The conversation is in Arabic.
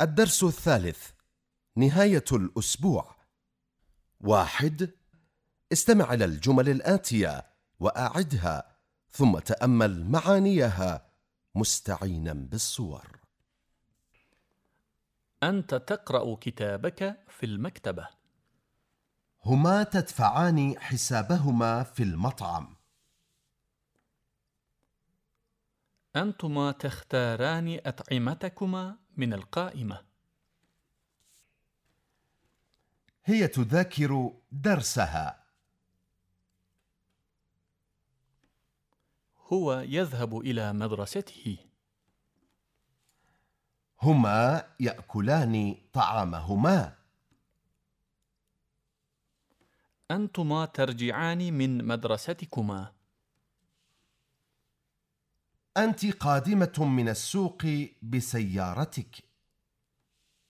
الدرس الثالث نهاية الأسبوع. واحد استمع إلى الجمل الآتية وأعدها ثم تأمل معانيها مستعينا بالصور. أنت تقرأ كتابك في المكتبة. هما تدفعان حسابهما في المطعم. أنتما تختاران أطعمتكما من القائمة. هي تذاكر درسها. هو يذهب إلى مدرسته. هما يأكلان طعامهما. أنتما ترجعان من مدرستكما. أنت قادمة من السوق بسيارتك.